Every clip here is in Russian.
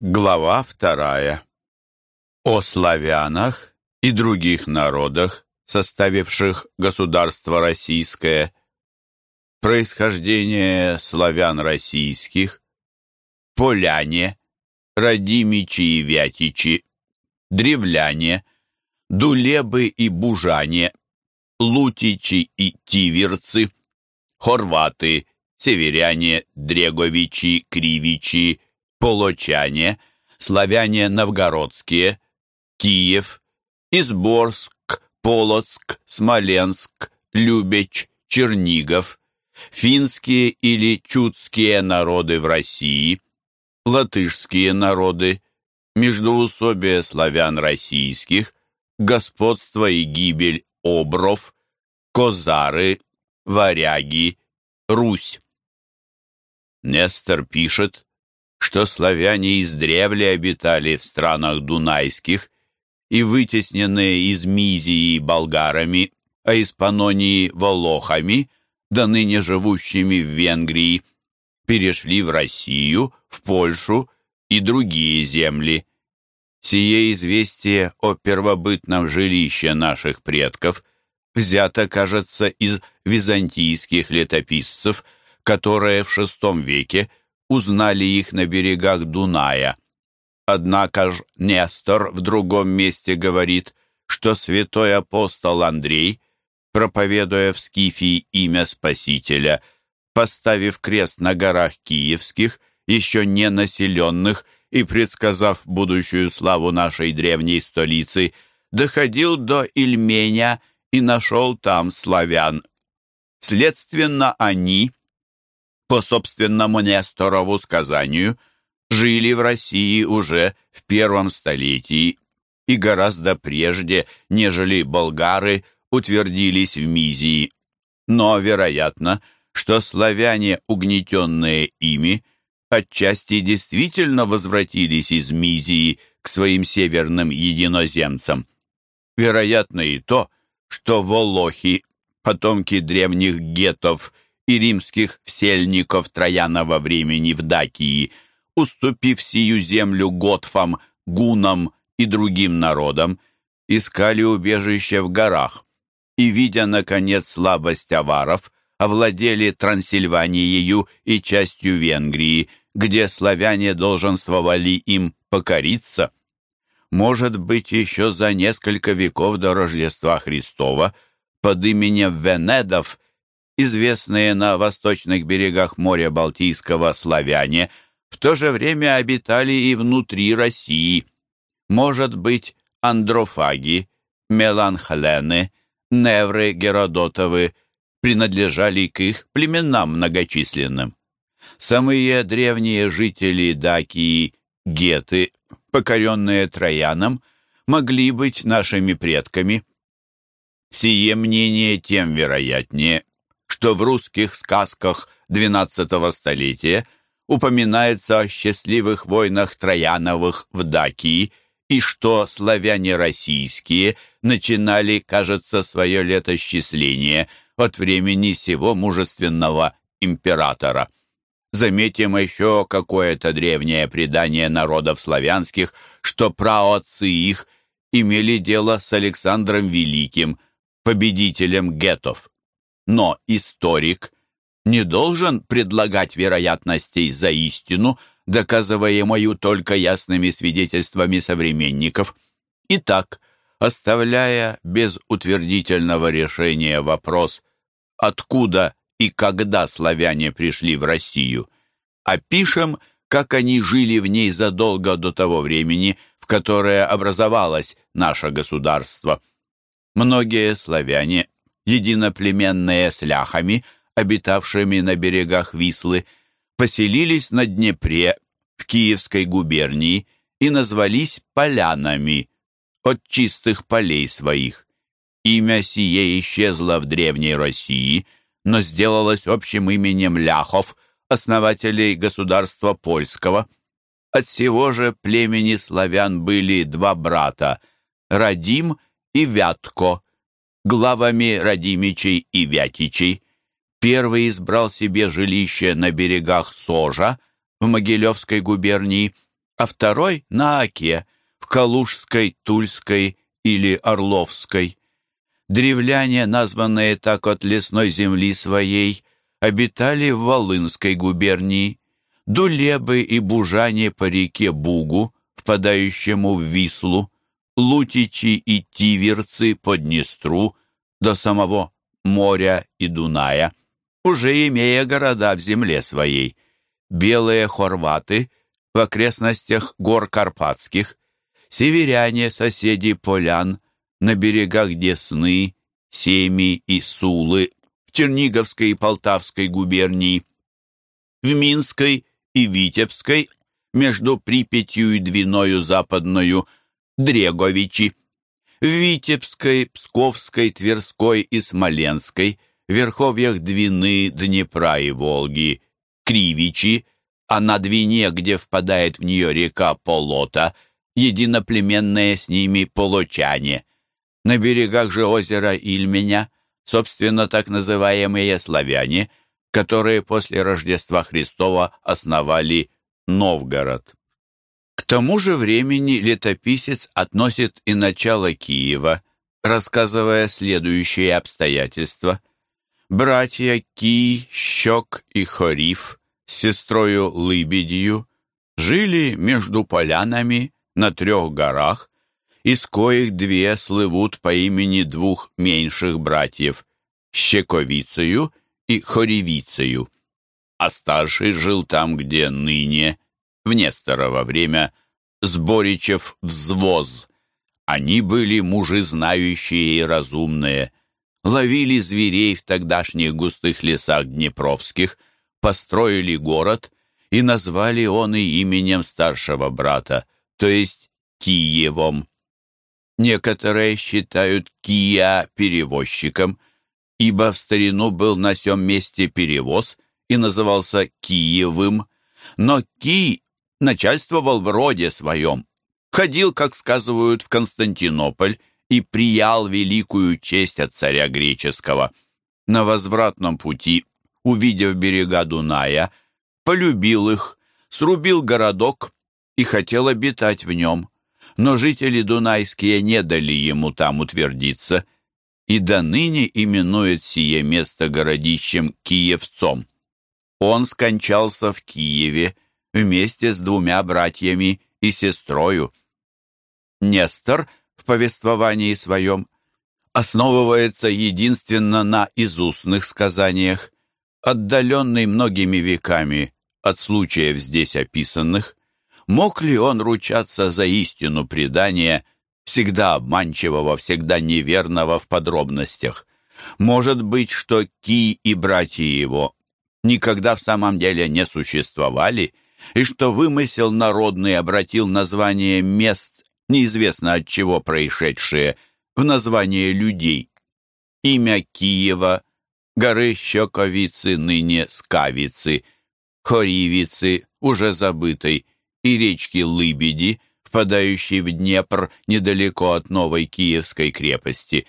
Глава вторая. О славянах и других народах, составивших государство российское. Происхождение славян российских. Поляне, Радимичи и Вятичи, Древляне, Дулебы и Бужане, Лутичи и Тиверцы, Хорваты, Северяне, Дреговичи, Кривичи, полочане, славяне новгородские, Киев, Изборск, Полоцк, Смоленск, Любеч, Чернигов, финские или чудские народы в России, латышские народы, междоусобие славян российских, господство и гибель обров, козары, варяги, Русь. Нестор пишет, что славяне издревле обитали в странах дунайских и вытесненные из Мизии болгарами, а из Панонии волохами, да ныне живущими в Венгрии, перешли в Россию, в Польшу и другие земли. Сие известие о первобытном жилище наших предков взято, кажется, из византийских летописцев, которые в VI веке узнали их на берегах Дуная. Однако ж Нестор в другом месте говорит, что святой апостол Андрей, проповедуя в Скифии имя Спасителя, поставив крест на горах Киевских, еще не населенных, и предсказав будущую славу нашей древней столицы, доходил до Ильменя и нашел там славян. Следственно, они, по собственному Несторову сказанию, жили в России уже в первом столетии и гораздо прежде, нежели болгары утвердились в Мизии. Но вероятно, что славяне, угнетенные ими, отчасти действительно возвратились из Мизии к своим северным единоземцам. Вероятно и то, что волохи, потомки древних гетов – и римских всельников Троянова времени в Дакии, уступив сию землю готфам, гунам и другим народам, искали убежище в горах и, видя, наконец, слабость аваров, овладели Трансильванией и частью Венгрии, где славяне долженствовали им покориться. Может быть, еще за несколько веков до Рождества Христова под именем Венедов известные на восточных берегах моря Балтийского славяне, в то же время обитали и внутри России. Может быть, андрофаги, меланхлены, невры Геродотовы принадлежали к их племенам многочисленным. Самые древние жители Дакии, геты, покоренные Трояном, могли быть нашими предками. Сие мнение тем вероятнее, что в русских сказках XII столетия упоминается о счастливых войнах Трояновых в Дакии и что славяне российские начинали, кажется, свое летосчисление от времени сего мужественного императора. Заметим еще какое-то древнее предание народов славянских, что праотцы их имели дело с Александром Великим, победителем гетов. Но историк не должен предлагать вероятностей за истину, доказываемую только ясными свидетельствами современников. Итак, оставляя без утвердительного решения вопрос, откуда и когда славяне пришли в Россию, опишем, как они жили в ней задолго до того времени, в которое образовалось наше государство. Многие славяне единоплеменные с ляхами, обитавшими на берегах Вислы, поселились на Днепре в Киевской губернии и назвались полянами от чистых полей своих. Имя сие исчезло в Древней России, но сделалось общим именем ляхов, основателей государства польского. От всего же племени славян были два брата – Радим и Вятко, главами Радимичей и Вятичей. Первый избрал себе жилище на берегах Сожа в Могилевской губернии, а второй на Оке, в Калужской, Тульской или Орловской. Древляне, названные так от лесной земли своей, обитали в Волынской губернии, Дулебы и Бужане по реке Бугу, впадающему в Вислу, Лутичи и Тиверцы по Днестру до самого моря и Дуная, уже имея города в земле своей. Белые хорваты в окрестностях гор Карпатских, северяне, соседи полян, на берегах Десны, Семи и Сулы, в Черниговской и Полтавской губернии, в Минской и Витебской, между Припятью и Двиною Западною, Дреговичи, в Витебской, Псковской, Тверской и Смоленской, в верховьях Двины, Днепра и Волги, Кривичи, а на Двине, где впадает в нее река Полота, единоплеменные с ними полочане. На берегах же озера Ильменя, собственно, так называемые славяне, которые после Рождества Христова основали Новгород. К тому же времени летописец относит и начало Киева, рассказывая следующие обстоятельства. Братья Ки, Щек и Хориф с сестрою Лыбедью жили между полянами на трех горах, из коих две слывут по имени двух меньших братьев – Щековицею и Хоревицею, а старший жил там, где ныне, в Несторово время, Сборичев взвоз. Они были мужи знающие и разумные, ловили зверей в тогдашних густых лесах Днепровских, построили город, и назвали он и именем старшего брата, то есть Киевом. Некоторые считают Кия перевозчиком, ибо в старину был на сём месте перевоз и назывался Киевым, но Ки начальствовал в роде своем, ходил, как сказывают, в Константинополь и приял великую честь от царя греческого. На возвратном пути, увидев берега Дуная, полюбил их, срубил городок и хотел обитать в нем. Но жители дунайские не дали ему там утвердиться, и до ныне именует сие место городищем Киевцом. Он скончался в Киеве вместе с двумя братьями и сестрою. Нестор в повествовании своем основывается единственно на изустных сказаниях, отдаленный многими веками от случаев здесь описанных, мог ли он ручаться за истину предания, всегда обманчивого, всегда неверного в подробностях? Может быть, что Ки и братья его никогда в самом деле не существовали, и что вымысел народный обратил название мест, неизвестно от чего происшедшие, в название людей. Имя Киева, горы Щековицы, ныне Скавицы, Хоривицы, уже забытой, и речки Лыбеди, впадающей в Днепр недалеко от новой Киевской крепости,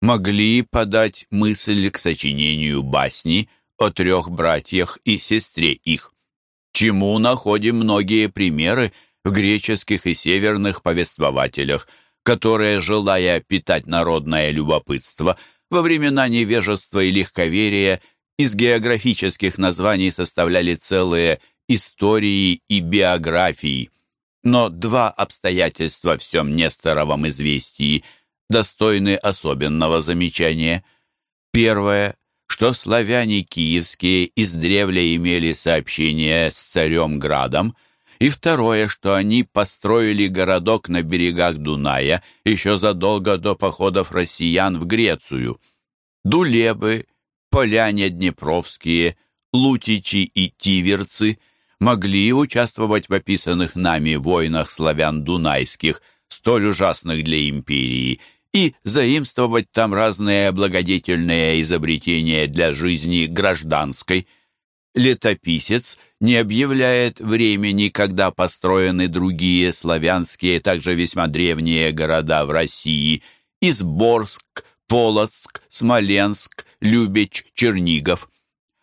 могли подать мысль к сочинению басни о трех братьях и сестре их, чему находим многие примеры в греческих и северных повествователях, которые, желая питать народное любопытство, во времена невежества и легковерия из географических названий составляли целые истории и биографии. Но два обстоятельства в всем Несторовом известии достойны особенного замечания. Первое, что славяне киевские издревле имели сообщение с царем Градом, и второе, что они построили городок на берегах Дуная еще задолго до походов россиян в Грецию. Дулебы, поляне Днепровские, Лутичи и Тиверцы могли участвовать в описанных нами войнах славян дунайских, столь ужасных для империи, и заимствовать там разные благодетельные изобретения для жизни гражданской. Летописец не объявляет времени, когда построены другие славянские, также весьма древние города в России – Изборск, Полоцк, Смоленск, Любеч, Чернигов.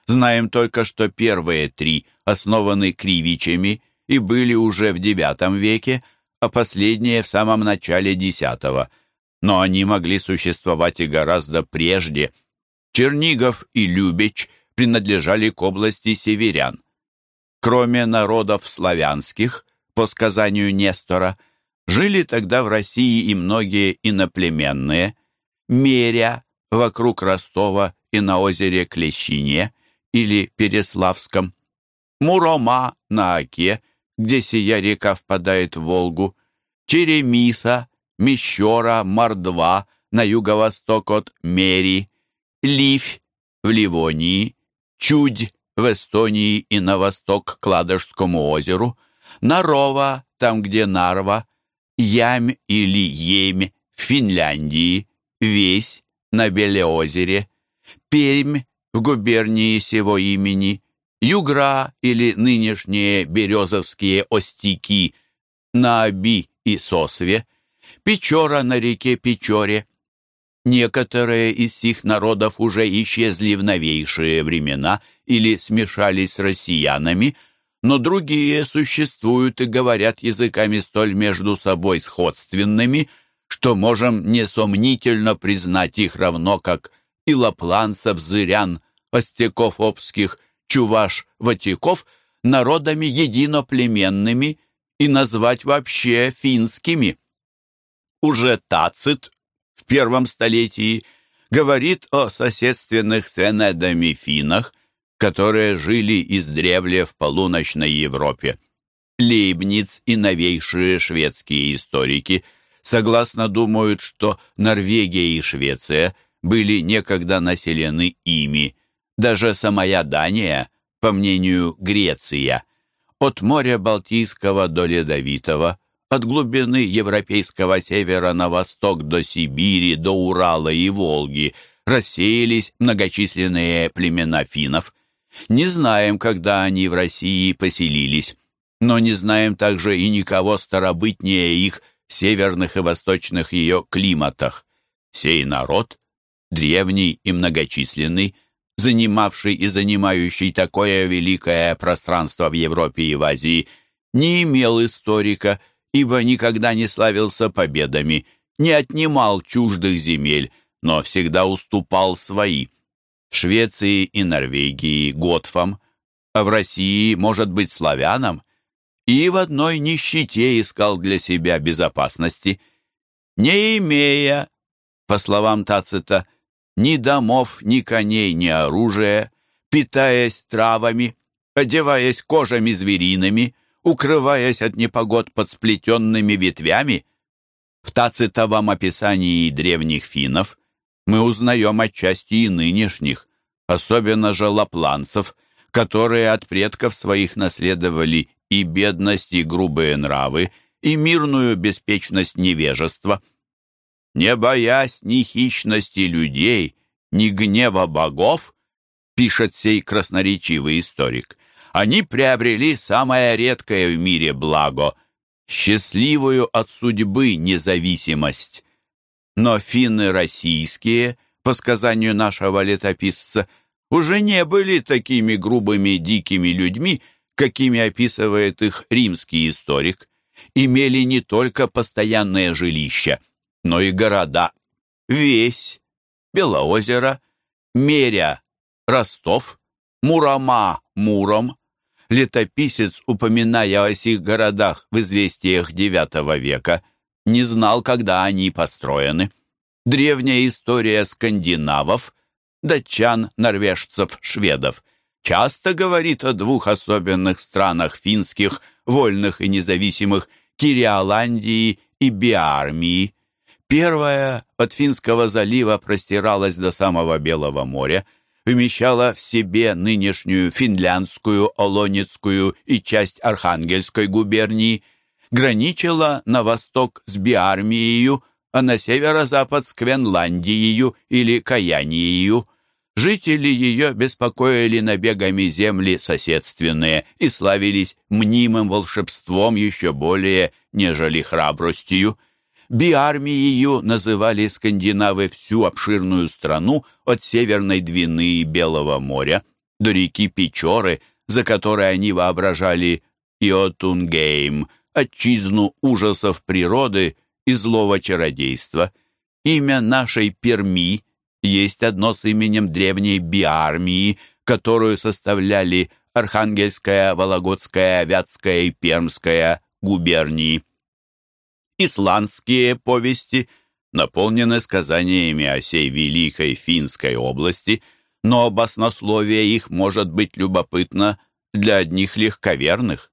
Знаем только, что первые три основаны кривичами и были уже в IX веке, а последние в самом начале X. Но они могли существовать и гораздо прежде. Чернигов и Любич принадлежали к области северян. Кроме народов славянских, по сказанию Нестора, жили тогда в России и многие иноплеменные, Меря вокруг Ростова и на озере Клещине или Переславском, Мурома на Оке, где сия река впадает в Волгу, Черемиса, Мещера, Мордва на юго-восток от Мери, Ливь в Ливонии, Чудь в Эстонии и на восток к Ладожскому озеру, Нарова, там, где Нарва, Ямь или Емь в Финляндии, Весь на Белеозере, Пермь в губернии сего имени, Югра или нынешние Березовские остики на Оби и Сосве, Печора на реке Печоре. Некоторые из сих народов уже исчезли в новейшие времена или смешались с россиянами, но другие существуют и говорят языками столь между собой сходственными, что можем несомнительно признать их равно как и лапланцев, зырян, остяков обских, чуваш, ватиков народами единоплеменными и назвать вообще финскими. Уже Тацит в первом столетии говорит о соседственных с финах, которые жили издревле в полуночной Европе. Лейбниц и новейшие шведские историки согласно думают, что Норвегия и Швеция были некогда населены ими. Даже самая Дания, по мнению Греция, от моря Балтийского до Ледовитого, от глубины европейского севера на восток до Сибири, до Урала и Волги рассеялись многочисленные племена финнов. Не знаем, когда они в России поселились, но не знаем также и никого старобытнее их в северных и восточных ее климатах. Сей народ, древний и многочисленный, занимавший и занимающий такое великое пространство в Европе и в Азии, не имел историка, ибо никогда не славился победами, не отнимал чуждых земель, но всегда уступал свои. В Швеции и Норвегии – готфам, а в России, может быть, славянам, и в одной нищете искал для себя безопасности, не имея, по словам Тацита, ни домов, ни коней, ни оружия, питаясь травами, одеваясь кожами звериными, укрываясь от непогод под сплетенными ветвями. В тацитовом описании древних финнов мы узнаем отчасти и нынешних, особенно же лапланцев, которые от предков своих наследовали и бедность, и грубые нравы, и мирную беспечность невежества – не боясь ни хищности людей, ни гнева богов, пишет сей красноречивый историк, они приобрели самое редкое в мире благо — счастливую от судьбы независимость. Но финны российские, по сказанию нашего летописца, уже не были такими грубыми дикими людьми, какими описывает их римский историк, имели не только постоянное жилище — но и города. Весь, Белоозеро, Меря, Ростов, Мурома, Муром. Летописец, упоминая о сих городах в известиях IX века, не знал, когда они построены. Древняя история скандинавов, датчан, норвежцев, шведов часто говорит о двух особенных странах финских, вольных и независимых, Кириоландии и Биармии. Первая от Финского залива простиралась до самого Белого моря, вмещала в себе нынешнюю финляндскую, Олонецкую и часть Архангельской губернии, граничила на восток с Биармией, а на северо-запад с Квенландией или Каянией. Жители ее беспокоили набегами земли соседственные и славились мнимым волшебством еще более, нежели храбростью. Биармией называли скандинавы всю обширную страну от северной Двины и Белого моря до реки Печоры, за которой они воображали Иотунгейм, отчизну ужасов природы и злого чародейства. Имя нашей Перми есть одно с именем древней Биармии, которую составляли Архангельская, Вологодская, Вятская и Пермская губернии. Исландские повести наполнены сказаниями о сей великой финской области, но баснословие их может быть любопытно для одних легковерных.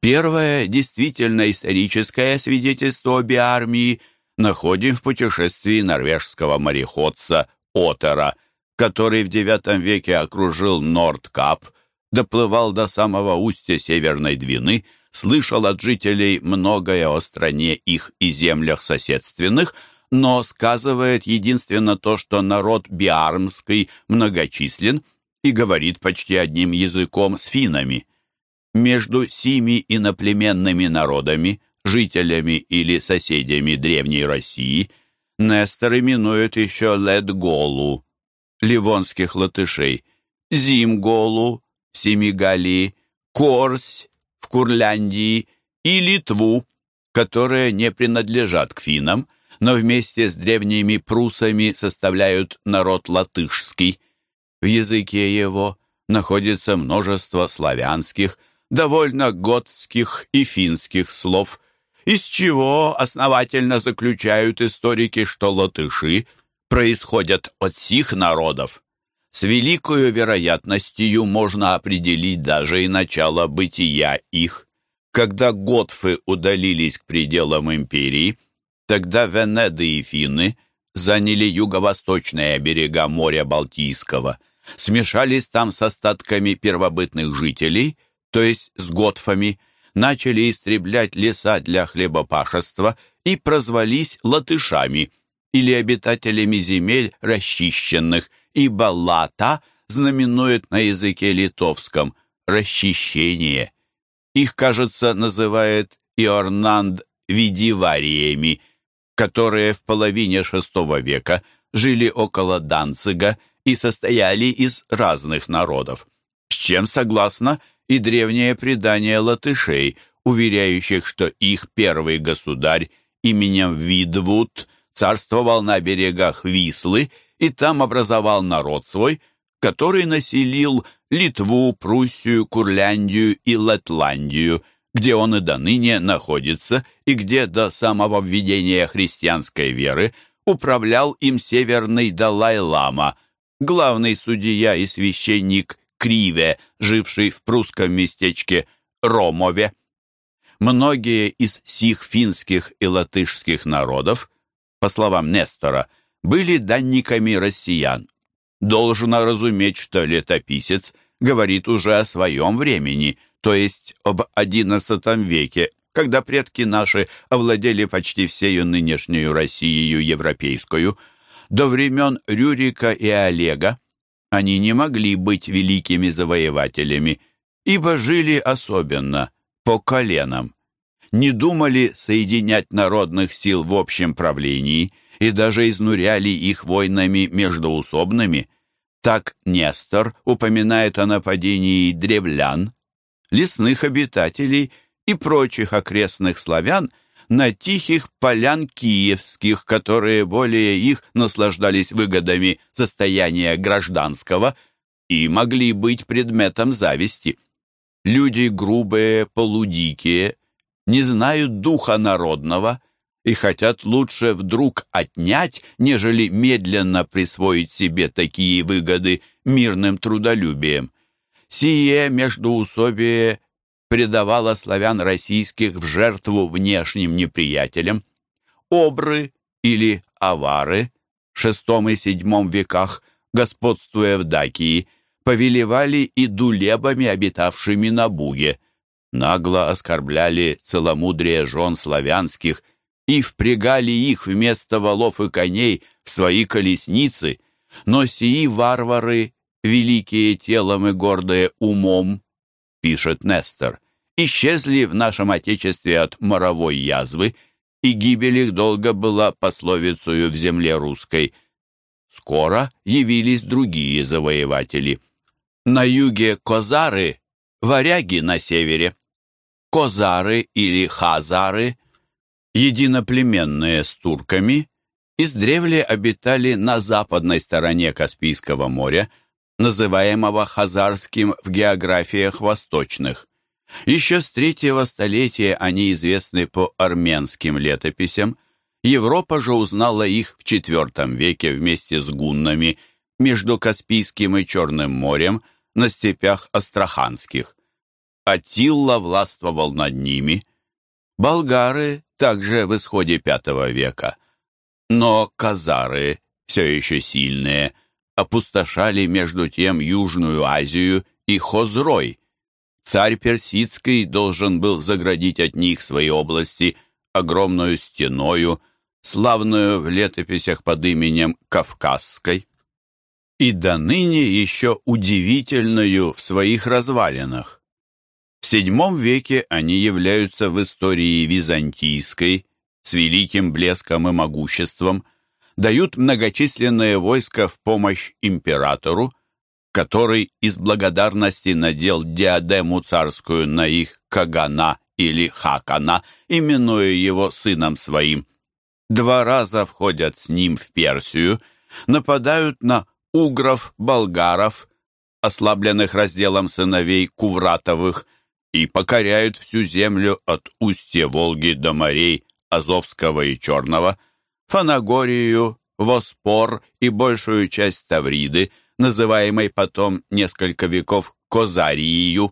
Первое действительно историческое свидетельство об армии находим в путешествии норвежского мореходца Отера, который в IX веке окружил Нордкап, доплывал до самого устья Северной Двины, слышал от жителей многое о стране их и землях соседственных, но сказывает единственно то, что народ биармский многочислен и говорит почти одним языком с финами. Между сими иноплеменными народами, жителями или соседями Древней России, Нестор именует еще Ледголу, ливонских латышей, Зимголу, в Семигалии, Корсь Курляндии и Литву, которые не принадлежат к финнам, но вместе с древними прусами составляют народ латышский. В языке его находится множество славянских, довольно готских и финских слов, из чего основательно заключают историки, что латыши происходят от сих народов. С великою вероятностью можно определить даже и начало бытия их. Когда готфы удалились к пределам империи, тогда Венеды и финны заняли юго-восточные берега моря Балтийского, смешались там с остатками первобытных жителей, то есть с готфами, начали истреблять леса для хлебопашества и прозвались латышами или обитателями земель расчищенных – ибо лата знаменует на языке литовском «расчищение». Их, кажется, называет Иорнанд видивариями, которые в половине VI века жили около Данцига и состояли из разных народов, с чем согласно и древнее предание латышей, уверяющих, что их первый государь именем Видвуд царствовал на берегах Вислы и там образовал народ свой, который населил Литву, Пруссию, Курляндию и Латландию, где он и до ныне находится, и где до самого введения христианской веры управлял им северный Далай-лама, главный судья и священник Криве, живший в прусском местечке Ромове. Многие из сих финских и латышских народов, по словам Нестора, были данниками россиян. Должно разуметь, что летописец говорит уже о своем времени, то есть об XI веке, когда предки наши овладели почти всею нынешнюю Россией европейскую. До времен Рюрика и Олега они не могли быть великими завоевателями, ибо жили особенно, по коленам. Не думали соединять народных сил в общем правлении – и даже изнуряли их войнами междоусобными. Так Нестор упоминает о нападении древлян, лесных обитателей и прочих окрестных славян на тихих полян киевских, которые более их наслаждались выгодами состояния гражданского и могли быть предметом зависти. Люди грубые, полудикие, не знают духа народного – и хотят лучше вдруг отнять, нежели медленно присвоить себе такие выгоды мирным трудолюбием. Сие междоусобие предавало славян российских в жертву внешним неприятелям. Обры или авары в VI и VII веках, господствуя в Дакии, повелевали и дулебами, обитавшими на Буге. Нагло оскорбляли целомудрие жен славянских и впрягали их вместо валов и коней в свои колесницы, но сии варвары, великие телом и гордые умом, пишет Нестор, исчезли в нашем Отечестве от моровой язвы, и гибель их долго была пословицею в земле русской. Скоро явились другие завоеватели. На юге Козары, варяги на севере. козары или хазары, единоплеменные с турками, издревле обитали на западной стороне Каспийского моря, называемого хазарским в географиях восточных. Еще с третьего столетия они известны по армянским летописям, Европа же узнала их в IV веке вместе с гуннами между Каспийским и Черным морем на степях Астраханских. Атилла властвовал над ними. Болгары также в исходе V века. Но казары, все еще сильные, опустошали между тем Южную Азию и Хозрой. Царь Персидский должен был заградить от них свои области огромную стеною, славную в летописях под именем Кавказской, и до ныне еще удивительную в своих развалинах. В VII веке они являются в истории византийской с великим блеском и могуществом, дают многочисленное войско в помощь императору, который из благодарности надел диадему царскую на их Кагана или Хакана, именуя его сыном своим. Два раза входят с ним в Персию, нападают на угров, болгаров, ослабленных разделом сыновей Кувратовых, и покоряют всю землю от устья Волги до морей Азовского и Черного, Фанагорию, Воспор и большую часть Тавриды, называемой потом несколько веков Козарией.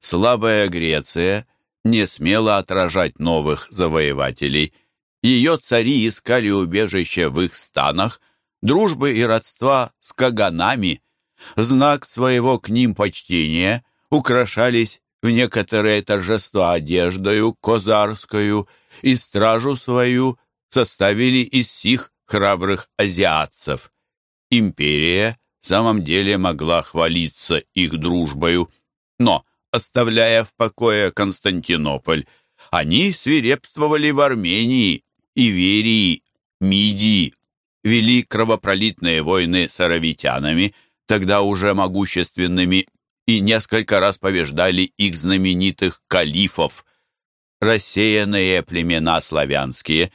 Слабая Греция не смела отражать новых завоевателей. Ее цари искали убежище в их станах, дружбы и родства с каганами. Знак своего к ним почтения украшались в некоторые торжества одеждою козарскую и стражу свою составили из сих храбрых азиатцев. Империя в самом деле могла хвалиться их дружбою, но, оставляя в покое Константинополь, они свирепствовали в Армении, Иверии, Мидии, вели кровопролитные войны с аравитянами, тогда уже могущественными, и несколько раз побеждали их знаменитых калифов. Рассеянные племена славянские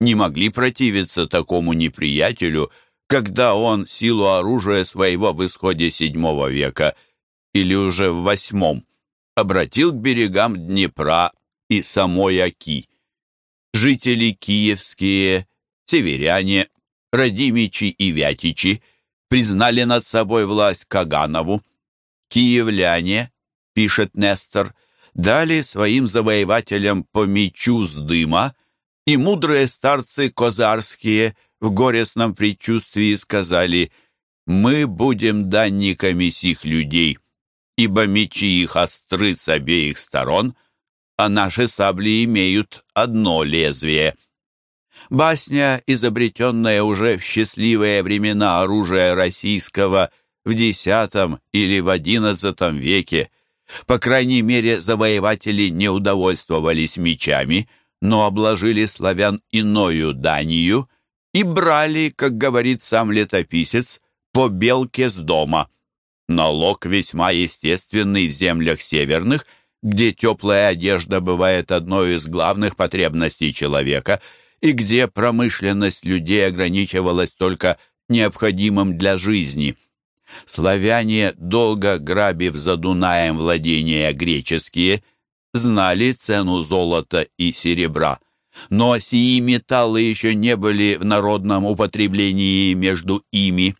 не могли противиться такому неприятелю, когда он силу оружия своего в исходе VII века или уже в VIII обратил к берегам Днепра и самой Оки. Жители киевские, северяне, Радимичи и Вятичи признали над собой власть Каганову. Киевляне, пишет Нестор, дали своим завоевателям по мечу с дыма, и мудрые старцы козарские – в горестном предчувствии сказали «Мы будем данниками сих людей, ибо мечи их остры с обеих сторон, а наши сабли имеют одно лезвие». Басня, изобретенная уже в счастливые времена оружия российского в X или в XI веке, по крайней мере, завоеватели не удовольствовались мечами, но обложили славян иною данию – и брали, как говорит сам летописец, по белке с дома. Налог весьма естественный в землях северных, где теплая одежда бывает одной из главных потребностей человека и где промышленность людей ограничивалась только необходимым для жизни. Славяне, долго грабив за Дунаем владения греческие, знали цену золота и серебра – но сии металлы еще не были в народном употреблении между ими.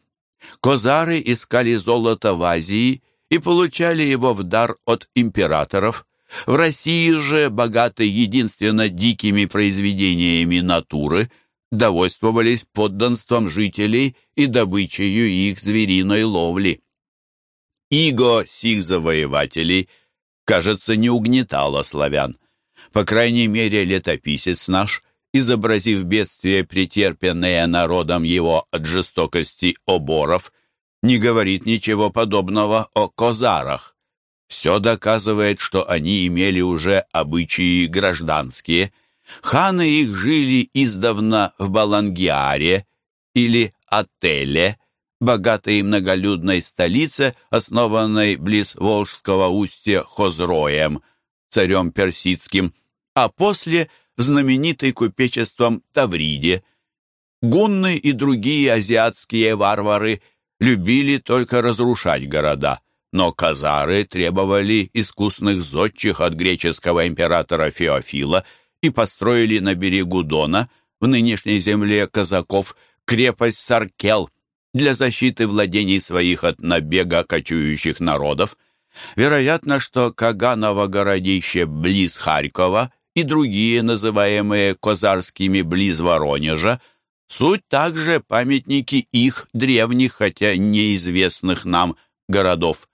Козары искали золото в Азии и получали его в дар от императоров. В России же, богатые единственно дикими произведениями натуры, довольствовались подданством жителей и добычею их звериной ловли. Иго сих завоевателей, кажется, не угнетало славян. По крайней мере, летописец наш, изобразив бедствие, претерпенное народом его от жестокости оборов, не говорит ничего подобного о козарах. Все доказывает, что они имели уже обычаи гражданские. Ханы их жили издавна в Балангиаре или Отеле, богатой и многолюдной столице, основанной близ Волжского устья Хозроем – царем персидским, а после в знаменитый купечеством Тавриде. Гунны и другие азиатские варвары любили только разрушать города, но казары требовали искусных зодчих от греческого императора Феофила и построили на берегу Дона, в нынешней земле казаков, крепость Саркел для защиты владений своих от набега кочующих народов. Вероятно, что Каганово городище близ Харькова и другие, называемые Козарскими близ Воронежа, суть также памятники их древних, хотя неизвестных нам, городов.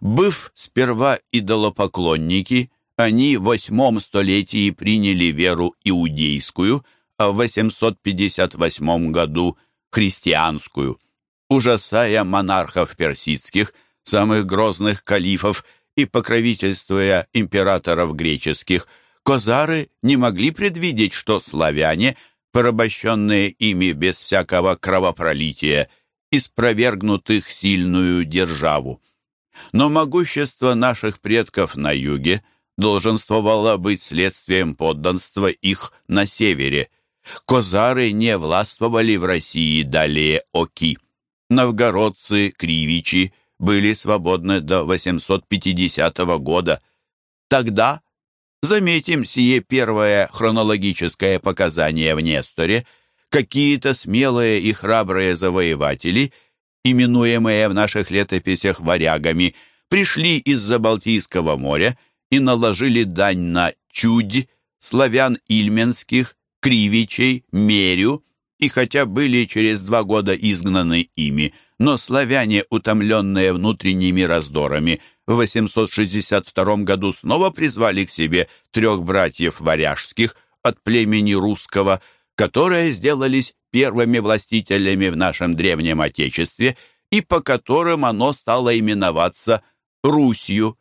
Быв сперва идолопоклонники, они в восьмом столетии приняли веру иудейскую, а в 858 году – христианскую. Ужасая монархов персидских, самых грозных калифов и покровительствуя императоров греческих – Козары не могли предвидеть, что славяне, порабощенные ими без всякого кровопролития, испровергнут их сильную державу. Но могущество наших предков на юге долженствовало быть следствием подданства их на севере. Козары не властвовали в России далее Оки. Новгородцы, кривичи были свободны до 850 года. Тогда Заметим сие первое хронологическое показание в Несторе. Какие-то смелые и храбрые завоеватели, именуемые в наших летописях варягами, пришли из-за Балтийского моря и наложили дань на Чудь, славян ильменских, кривичей, мерю, и хотя были через два года изгнаны ими, но славяне, утомленные внутренними раздорами, в 862 году снова призвали к себе трех братьев варяжских от племени русского, которые сделались первыми властителями в нашем древнем Отечестве и по которым оно стало именоваться Русью.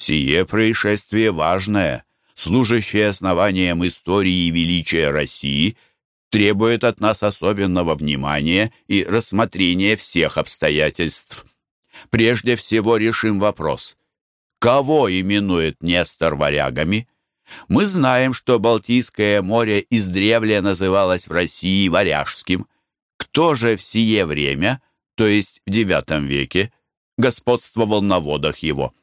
Сие происшествие важное, служащее основанием истории и величия России, требует от нас особенного внимания и рассмотрения всех обстоятельств прежде всего решим вопрос. Кого именует Нестор варягами? Мы знаем, что Балтийское море издревле называлось в России Варяжским. Кто же в сие время, то есть в IX веке, господствовал на водах его?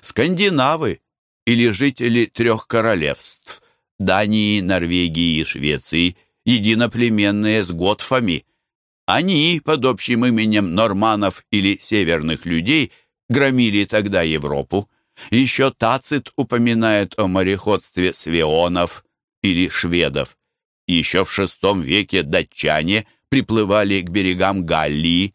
Скандинавы или жители трех королевств – Дании, Норвегии и Швеции, единоплеменные с готфами – они, под общим именем норманов или северных людей, громили тогда Европу. Еще Тацит упоминает о мореходстве свеонов или шведов. Еще в VI веке датчане приплывали к берегам Галлии.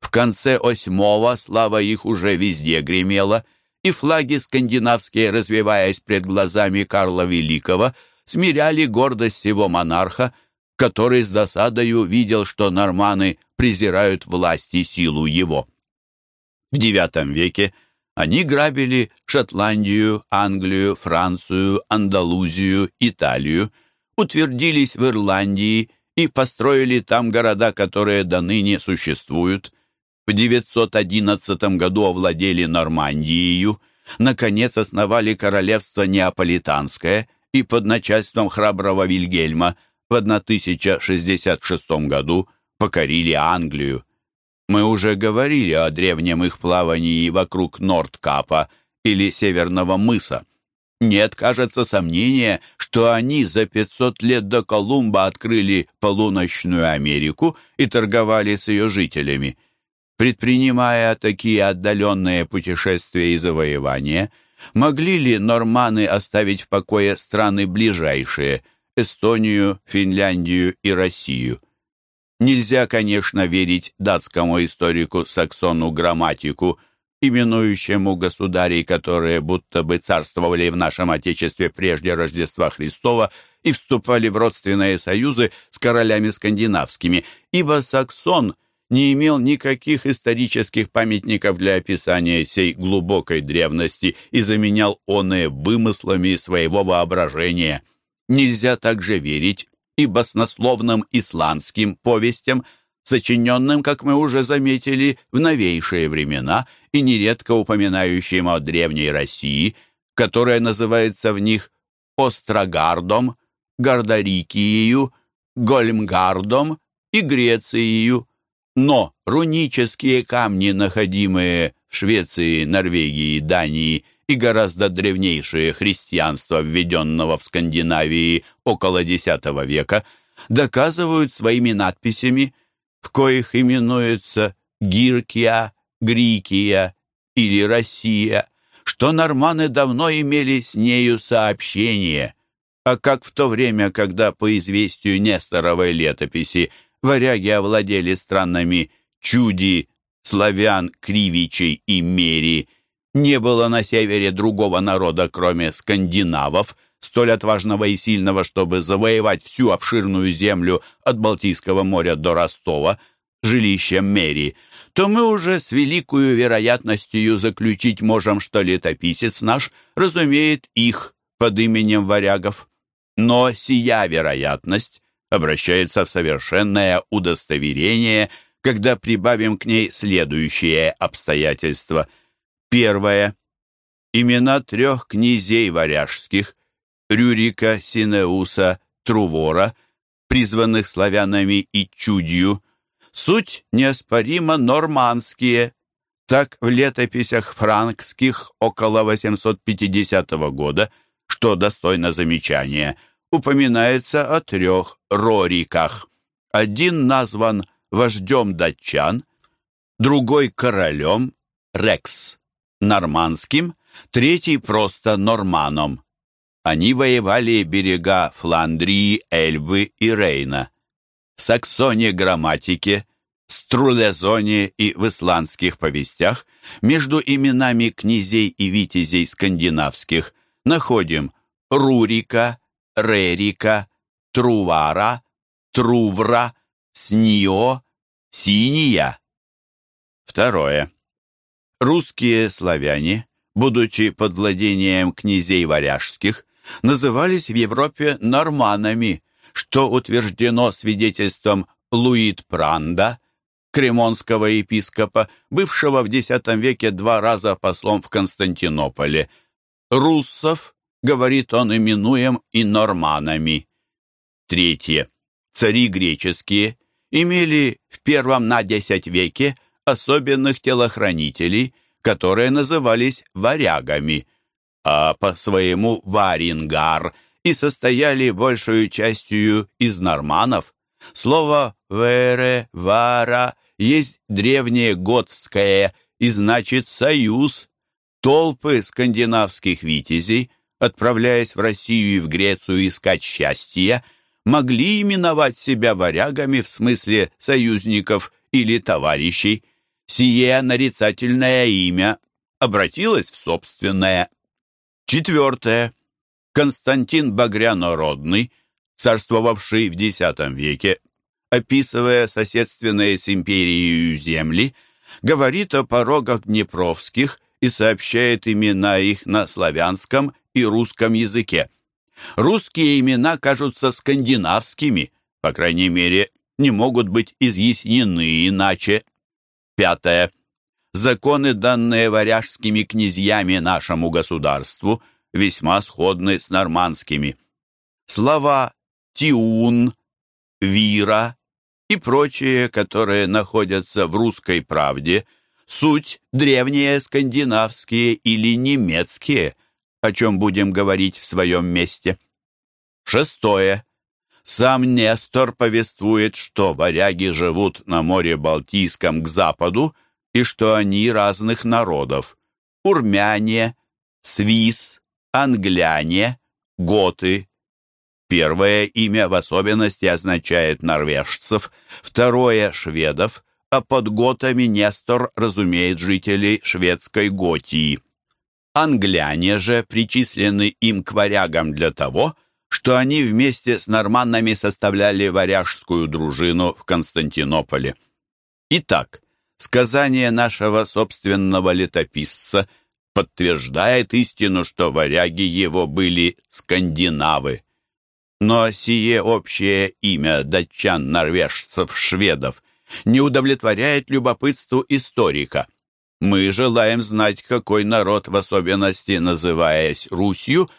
В конце VIII слава их уже везде гремела, и флаги скандинавские, развиваясь пред глазами Карла Великого, смиряли гордость его монарха, который с досадою видел, что норманы презирают власть и силу его. В IX веке они грабили Шотландию, Англию, Францию, Андалузию, Италию, утвердились в Ирландии и построили там города, которые до ныне существуют. В 911 году овладели Нормандией, наконец основали королевство Неаполитанское и под начальством храброго Вильгельма – в 1066 году покорили Англию. Мы уже говорили о древнем их плавании вокруг Нордкапа или Северного мыса. Нет, кажется, сомнения, что они за 500 лет до Колумба открыли полуночную Америку и торговали с ее жителями. Предпринимая такие отдаленные путешествия и завоевания, могли ли норманы оставить в покое страны ближайшие – Эстонию, Финляндию и Россию. Нельзя, конечно, верить датскому историку Саксону Грамматику, именующему государей, которые будто бы царствовали в нашем Отечестве прежде Рождества Христова и вступали в родственные союзы с королями скандинавскими, ибо Саксон не имел никаких исторических памятников для описания сей глубокой древности и заменял оные вымыслами своего воображения. Нельзя также верить и баснословным исландским повестям, сочиненным, как мы уже заметили, в новейшие времена и нередко упоминающим о Древней России, которая называется в них Острогардом, Гардарикией, Гольмгардом и Грецией, но рунические камни, находимые в Швеции, Норвегии, Дании и гораздо древнейшее христианство, введенного в Скандинавии около X века, доказывают своими надписями, в коих именуется Гиркия, Грикия или Россия, что норманы давно имели с нею сообщение, а как в то время, когда по известию Несторовой летописи варяги овладели странами Чуди, славян, кривичей и мери, не было на севере другого народа, кроме скандинавов, столь отважного и сильного, чтобы завоевать всю обширную землю от Балтийского моря до Ростова, жилищем Мери, то мы уже с великою вероятностью заключить можем, что летописец наш разумеет их под именем варягов. Но сия вероятность обращается в совершенное удостоверение, когда прибавим к ней следующие обстоятельства. Первое. Имена трех князей варяжских – Рюрика, Синеуса, Трувора, призванных славянами и чудью – Суть неоспоримо нормандские. Так в летописях франкских около 850 года, что достойно замечания, упоминается о трех Рориках. Один назван вождем датчан, другой королем, Рекс, нормандским, третий просто норманом. Они воевали берега Фландрии, Эльбы и Рейна. В Саксоне грамматике, Струлезоне и в исландских повестях между именами князей и витязей скандинавских находим Рурика, Рерика, Трувара, Трувра, Снио, Синия. Второе. Русские славяне, будучи под владением князей варяжских, назывались в Европе норманами, что утверждено свидетельством Луид Пранда, кремонского епископа, бывшего в X веке два раза послом в Константинополе. «Руссов», — говорит он, именуем и норманами. Третье. Цари греческие имели в первом на десять веке особенных телохранителей, которые назывались варягами, а по своему варингар и состояли большую частью из норманов. Слово «вере», «вара» есть древнее готское и значит «союз». Толпы скандинавских витязей, отправляясь в Россию и в Грецию искать счастья, могли именовать себя варягами в смысле союзников или товарищей. Сие нарицательное имя обратилось в собственное. Четвертое. Константин Багрянородный, царствовавший в X веке, описывая соседственные с империей земли, говорит о порогах Днепровских и сообщает имена их на славянском и русском языке. Русские имена кажутся скандинавскими, по крайней мере, не могут быть изъяснены иначе. Пятое. Законы, данные варяжскими князьями нашему государству – весьма сходны с нормандскими. Слова «тиун», «вира» и прочие, которые находятся в русской правде, суть древние скандинавские или немецкие, о чем будем говорить в своем месте. Шестое. Сам Нестор повествует, что варяги живут на море Балтийском к западу и что они разных народов. Урмяне, свис, англяне, готы. Первое имя в особенности означает норвежцев, второе — шведов, а под готами Нестор разумеет жителей шведской Готии. Англяне же причислены им к варягам для того, что они вместе с норманнами составляли варяжскую дружину в Константинополе. Итак, сказание нашего собственного летописца — подтверждает истину, что варяги его были скандинавы. Но сие общее имя датчан, норвежцев, шведов не удовлетворяет любопытству историка. Мы желаем знать, какой народ, в особенности называясь Русью,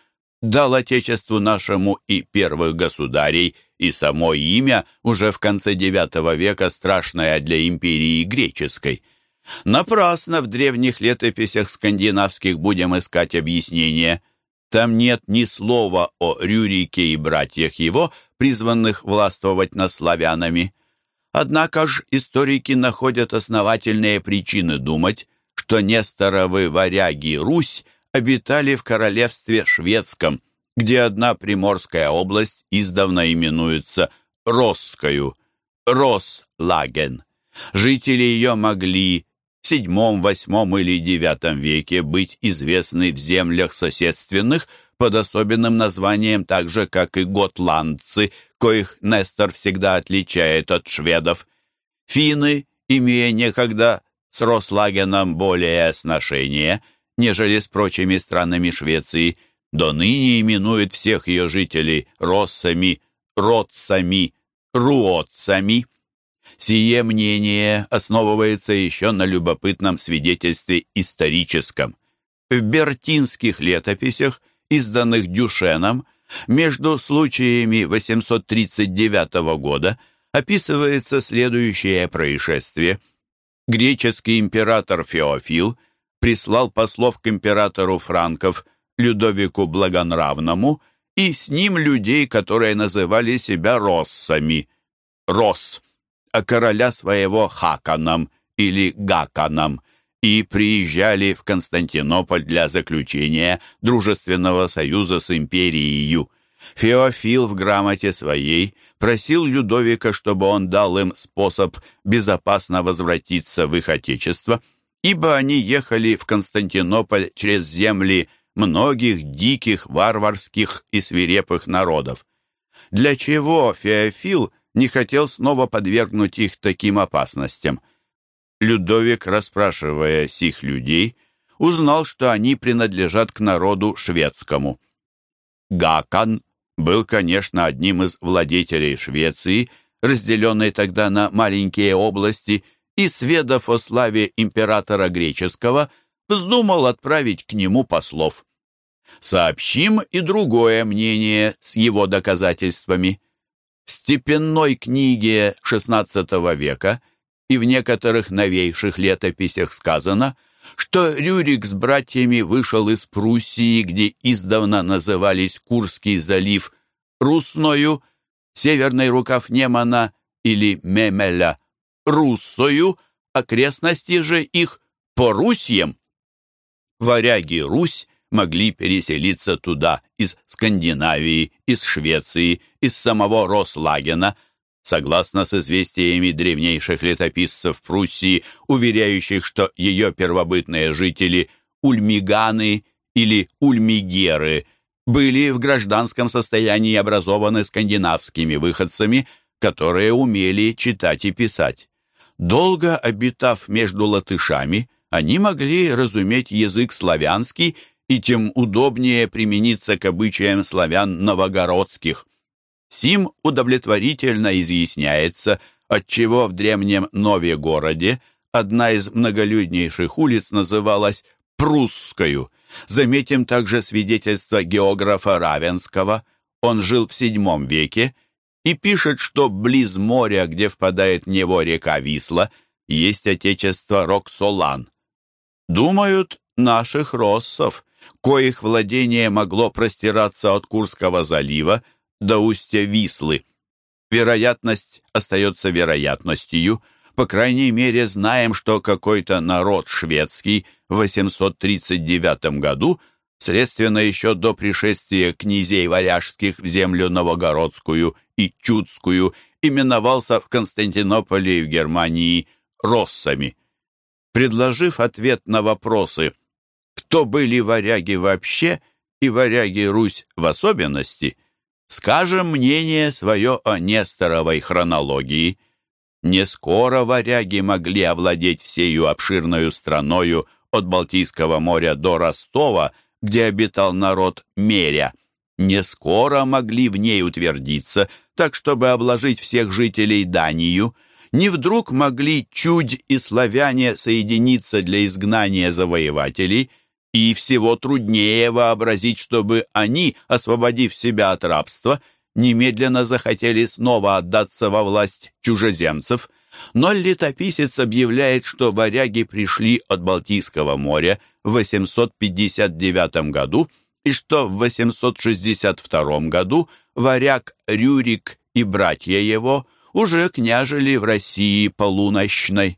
дал Отечеству нашему и первых государей, и само имя уже в конце IX века страшное для империи греческой. Напрасно в древних летописях скандинавских будем искать объяснение. Там нет ни слова о Рюрике и братьях его, призванных властвовать над славянами. Однако ж историки находят основательные причины думать, что Несторовы варяги Русь обитали в королевстве шведском, где одна приморская область издавна именуется Росскою, Рослаген. Жители ее могли в VII, VIII или IX веке быть известны в землях соседственных под особенным названием так же, как и готландцы, коих Нестор всегда отличает от шведов. Финны, имея некогда с Рослагеном более сношение, нежели с прочими странами Швеции, до ныне именуют всех ее жителей россами, родцами, руотцами. Сие мнение основывается еще на любопытном свидетельстве историческом. В бертинских летописях, изданных Дюшеном, между случаями 839 года описывается следующее происшествие. Греческий император Феофил прислал послов к императору франков Людовику Благонравному и с ним людей, которые называли себя россами. Росс, а короля своего Хаканом или Гаканом, и приезжали в Константинополь для заключения дружественного союза с империей. Феофил в грамоте своей просил Людовика, чтобы он дал им способ безопасно возвратиться в их отечество, ибо они ехали в Константинополь через земли многих диких, варварских и свирепых народов. Для чего Феофил не хотел снова подвергнуть их таким опасностям? Людовик, расспрашивая сих людей, узнал, что они принадлежат к народу шведскому. Гакан был, конечно, одним из владетелей Швеции, разделенной тогда на маленькие области, и, сведав о славе императора греческого, вздумал отправить к нему послов. Сообщим и другое мнение с его доказательствами. В степенной книге XVI века и в некоторых новейших летописях сказано, что Рюрик с братьями вышел из Пруссии, где издавна назывались Курский залив, Русною, северный рукав Немана или Мемеля, Руссою, окрестности же их по Русьям. Варяги Русь могли переселиться туда из Скандинавии, из Швеции, из самого Рослагена, согласно с известиями древнейших летописцев Пруссии, уверяющих, что ее первобытные жители ульмиганы или ульмигеры были в гражданском состоянии образованы скандинавскими выходцами, которые умели читать и писать. Долго обитав между латышами, они могли разуметь язык славянский и тем удобнее примениться к обычаям славян новогородских. Сим удовлетворительно изъясняется, отчего в древнем Нове-городе одна из многолюднейших улиц называлась Прусскою. Заметим также свидетельство географа Равенского. Он жил в VII веке и пишет, что близ моря, где впадает в него река Висла, есть отечество Роксолан. Думают наших россов, коих владение могло простираться от Курского залива до устья Вислы. Вероятность остается вероятностью. По крайней мере, знаем, что какой-то народ шведский в 839 году, следственно еще до пришествия князей варяжских в землю Новогородскую и Чудскую, именовался в Константинополе и в Германии россами. Предложив ответ на вопросы – кто были варяги вообще и варяги Русь в особенности, скажем мнение свое о Несторовой хронологии. Не скоро варяги могли овладеть всею обширную страною от Балтийского моря до Ростова, где обитал народ Меря. Не скоро могли в ней утвердиться, так чтобы обложить всех жителей Данию. Не вдруг могли чудь и славяне соединиться для изгнания завоевателей, и всего труднее вообразить, чтобы они, освободив себя от рабства, немедленно захотели снова отдаться во власть чужеземцев. Но летописец объявляет, что варяги пришли от Балтийского моря в 859 году и что в 862 году варяг Рюрик и братья его уже княжили в России полуночной.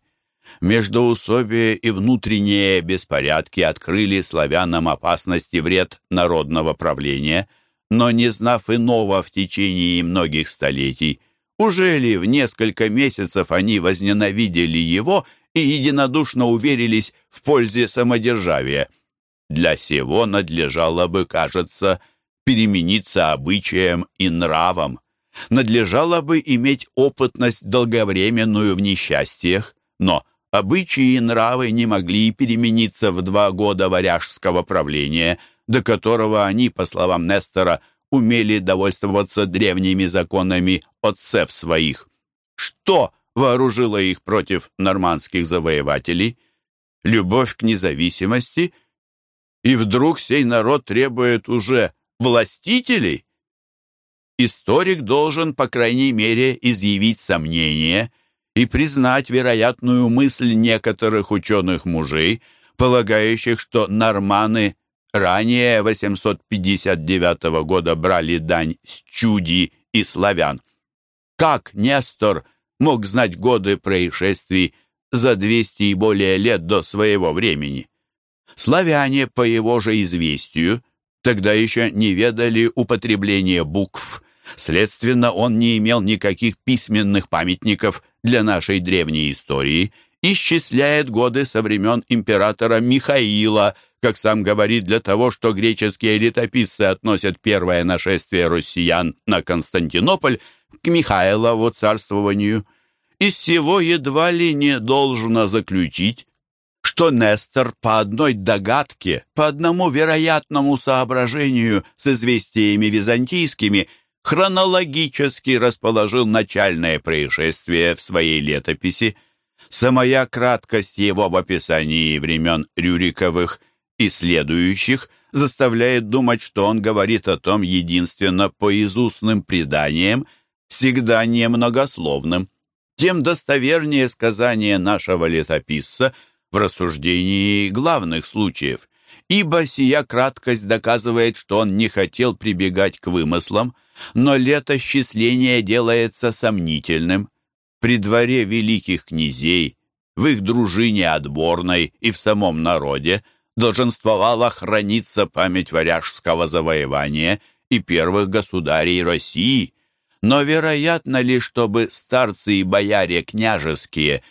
Междоусобие и внутренние беспорядки открыли славянам опасности вред народного правления, но не знав иного в течение многих столетий, уже ли в несколько месяцев они возненавидели его и единодушно уверились в пользе самодержавия. Для сего надлежало бы, кажется, перемениться обычаем и нравом. Надлежало бы иметь опытность долговременную в несчастьях, но обычаи и нравы не могли перемениться в два года варяжского правления, до которого они, по словам Нестора, умели довольствоваться древними законами отцев своих. Что вооружило их против нормандских завоевателей? Любовь к независимости? И вдруг сей народ требует уже властителей? Историк должен, по крайней мере, изъявить сомнение и признать вероятную мысль некоторых ученых-мужей, полагающих, что норманы ранее 859 года брали дань с чуди и славян. Как Нестор мог знать годы происшествий за 200 и более лет до своего времени? Славяне, по его же известию, тогда еще не ведали употребления букв. Следственно, он не имел никаких письменных памятников для нашей древней истории, исчисляет годы со времен императора Михаила, как сам говорит, для того, что греческие летописцы относят первое нашествие россиян на Константинополь к Михайлову царствованию. Из всего едва ли не должно заключить, что Нестор по одной догадке, по одному вероятному соображению с известиями византийскими хронологически расположил начальное происшествие в своей летописи. Самая краткость его в описании времен Рюриковых и следующих заставляет думать, что он говорит о том единственно по изустным преданиям, всегда немногословным. Тем достовернее сказание нашего летописца в рассуждении главных случаев, ибо сия краткость доказывает, что он не хотел прибегать к вымыслам, но летосчисление делается сомнительным. При дворе великих князей, в их дружине отборной и в самом народе долженствовала храниться память варяжского завоевания и первых государей России. Но вероятно ли, чтобы старцы и бояре княжеские,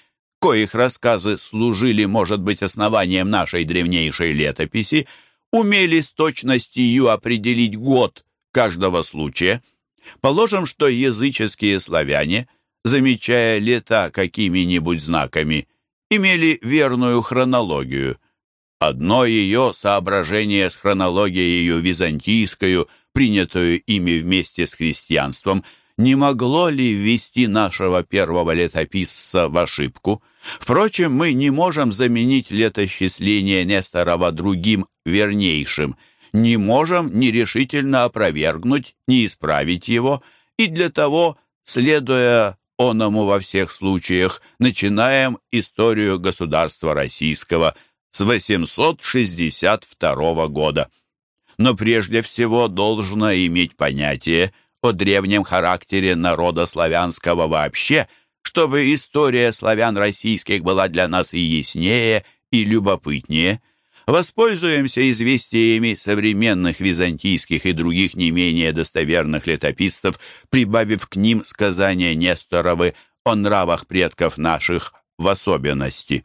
коих рассказы служили, может быть, основанием нашей древнейшей летописи, умели с точностью определить год каждого случая? Положим, что языческие славяне, замечая лета какими-нибудь знаками, имели верную хронологию – Одно ее соображение с хронологией византийскую, принятую ими вместе с христианством, не могло ли ввести нашего первого летописца в ошибку? Впрочем, мы не можем заменить летосчисление Несторова другим вернейшим, не можем ни решительно опровергнуть, ни исправить его, и для того, следуя оному во всех случаях, начинаем историю государства российского – с 862 года. Но прежде всего должно иметь понятие о древнем характере народа славянского вообще, чтобы история славян российских была для нас и яснее, и любопытнее. Воспользуемся известиями современных византийских и других не менее достоверных летописцев, прибавив к ним сказания Несторовы о нравах предков наших в особенности.